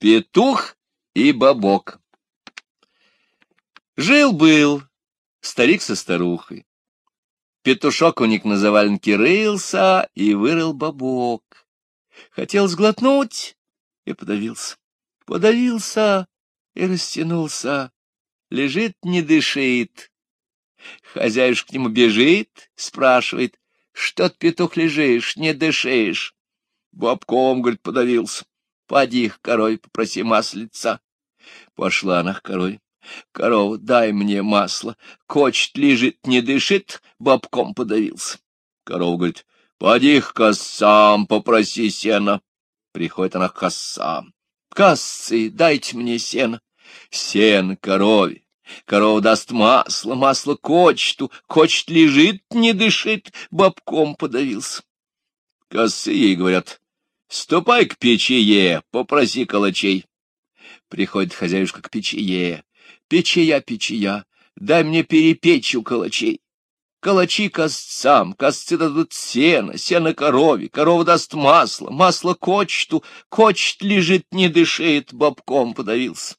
Петух и бабок. Жил-был старик со старухой. Петушок у них на заваленке рылся и вырыл бабок. Хотел сглотнуть и подавился. Подавился и растянулся. Лежит, не дышит. Хозяюшка к нему бежит, спрашивает, что ты, петух, лежишь, не дышишь? Бабком, говорит, подавился. Поди к корове, попроси маслица. Пошла она к корове. Корова, дай мне масло. Кочет, лежит, не дышит, бабком подавился. Корова говорит, поди к косам, попроси сена. Приходит она к косам. Косцы, дайте мне сено. Сен корове. Корова даст масло, масло кочету, кочет лежит, не дышит, бабком подавился. Косы ей говорят, Ступай к печие, попроси калачей. Приходит хозяюшка к печие. Печия, печия, дай мне перепечь калачей. Калачи косцам, косцы дадут сено, сено корове, корова даст масло, масло кочту, кочт лежит, не дышит, бабком подавился.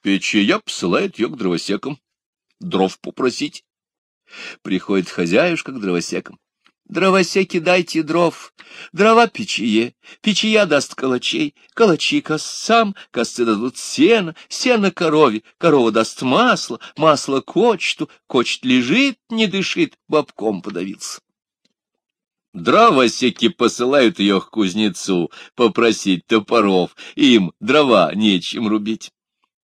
Печия посылает ее к дровосекам, дров попросить. Приходит хозяюшка к дровосекам. Дровосеки дайте дров, дрова печие, печия даст калачей, калачи косцам, косцы дадут сено, сено корове, корова даст масло, масло кочту, кочт лежит, не дышит, бабком подавился. Дровосеки посылают ее к кузнецу попросить топоров, им дрова нечем рубить.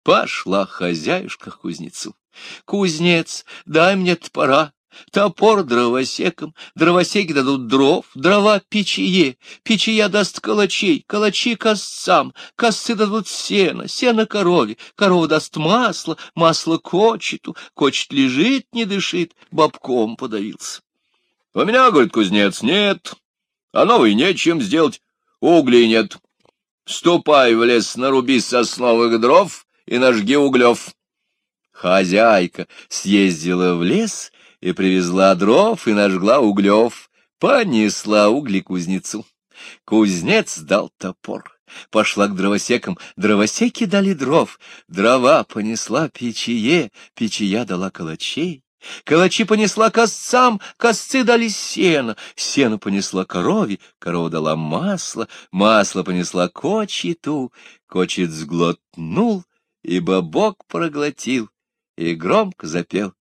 Пошла хозяюшка к кузнецу. Кузнец, дай мне топора, Топор дровосеком, дровосеки дадут дров, дрова печие, печия даст калачей, калачи косцам, косцы дадут сено, сено корове, корова даст масло, масло кочету, кочет лежит, не дышит, бабком подавился. — У меня, — говорит кузнец, — нет, а новый нечем сделать, углей нет. Ступай в лес, наруби сосновых дров и нажги углев. Хозяйка съездила в лес и привезла дров и нажгла углев, понесла угли кузнецу. Кузнец дал топор. Пошла к дровосекам, дровосеки дали дров, дрова понесла печие, печия дала калачей. Калачи понесла косцам, косцы дали сено, сено понесла корове, корова дала масло, масло понесла кочету, кочет сглотнул, и бобок проглотил, и громко запел.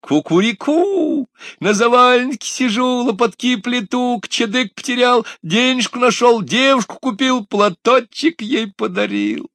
Кукурику! На заваленке сижу, лопатки плету, к чадык потерял, денежку нашел, девушку купил, платочек ей подарил.